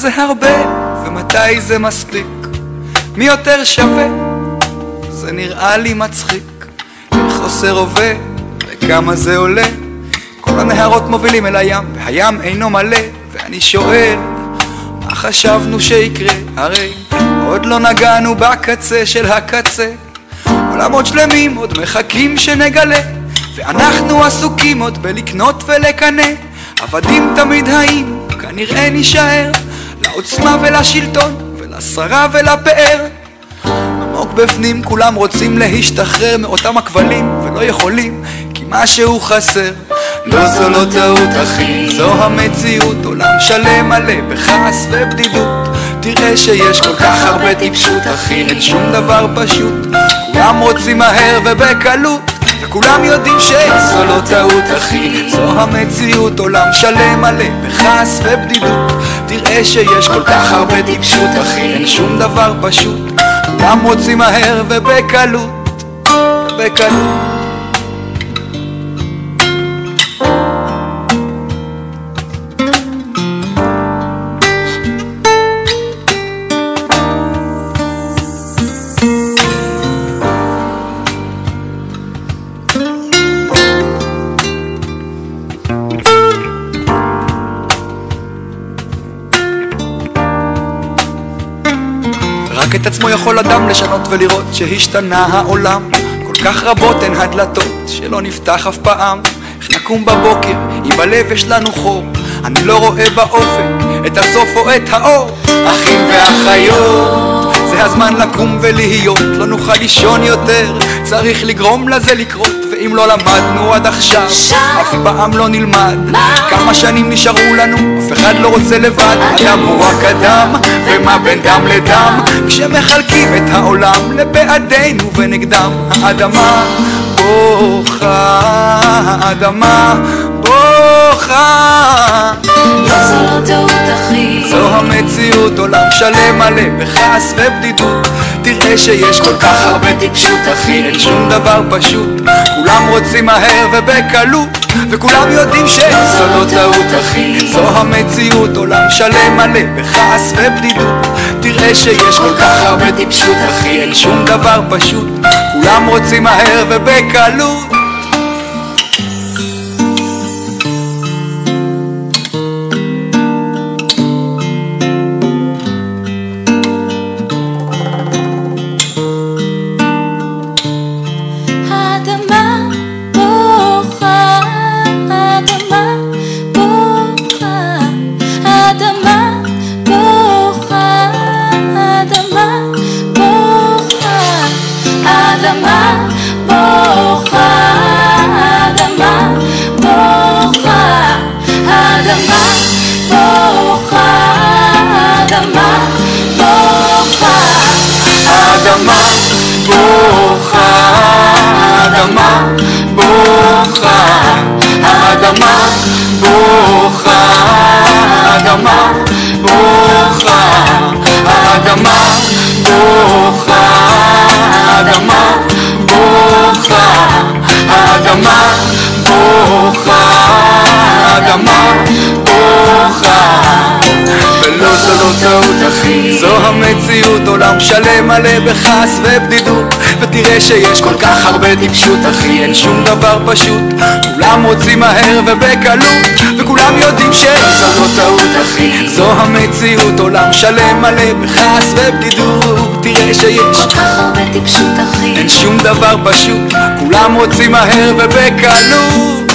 זה הרבה ומתי זה מספיק? מי יותר שווה? זה נראה לי מצחיק. איך עושה רובה וכמה זה עולה? כל הנהרות מובילים אל הים, והים אינו מלא, ואני שואל, מה חשבנו שיקרה? הרי עוד לא נגענו בקצה של הקצה. עולמות שלמים עוד מחכים שנגלה, ואנחנו עסוקים עוד בלקנות ולקנא. עבדים תמיד היינו, כנראה נישאר, לעוצמה ולשלטון, ולשררה ולפאר. עמוק בפנים כולם רוצים להשתחרר מאותם הכבלים, ולא יכולים, כי משהו חסר. לא זו לא טעות אחי, זו המציאות, עולם שלם מלא בכעס ובדידות. תראה שיש כל כך הרבה טיפשות אחי, אין שום דבר פשוט. כולם רוצים מהר ובקלות, וכולם יודעים שזו לא טעות אחי, זו המציאות, עולם שלם מלא בכעס ובדידות. תראה שיש כל כך הרבה טיפשות אחי, אין שום דבר פשוט. כולם רוצים מהר ובקלות, ובקלות. רק את עצמו יכול אדם לשנות ולראות שהשתנה העולם. כל כך רבות הן הדלתות שלא נפתח אף פעם. איך נקום בבוקר אם בלב יש לנו חור. אני לא רואה באופק את הסוף או את האור. אחים ואחיות זה הזמן לקום ולהיות לא נוכל לישון יותר. צריך לגרום לזה לקרות ואם לא למדנו עד עכשיו אף פעם לא נלמד. כמה שנים נשארו לנו אף אחד לא רוצה לבד. אדם הוא רק אדם ומה בין דם לדם? כשמחלקים את העולם לבעדינו ונגדם האדמה בוכה האדמה בוכה זו המציאות, עולם שלם מלא בכעס ובדידות. תראה שיש כל כך הרבה טיפשות אחי, אין שום דבר פשוט. כולם רוצים מהר ובקלות וכולם יודעים שזו לא טעות אחי. זו המציאות, עולם שלם מלא בכעס ובדידות. תראה שיש כל כך הרבה טיפשות אחי, אין שום דבר פשוט. כולם רוצים מהר ובקלות בוכה, האדמה בוכה, האדמה בוכה, האדמה המציאות, עולם שלם מלא בכעס ובדידות. ותראה שיש כל כך הרבה טיפשות אחי, אין שום דבר פשוט. כולם רוצים מהר ובקלות וכולם יודעים שזו לא טעות אחי. זו המציאות, עולם שלם מלא בכעס ובדידות. תראה שיש כל כך הרבה טיפשות אחי, אין שום דבר פשוט. כולם רוצים מהר ובקלות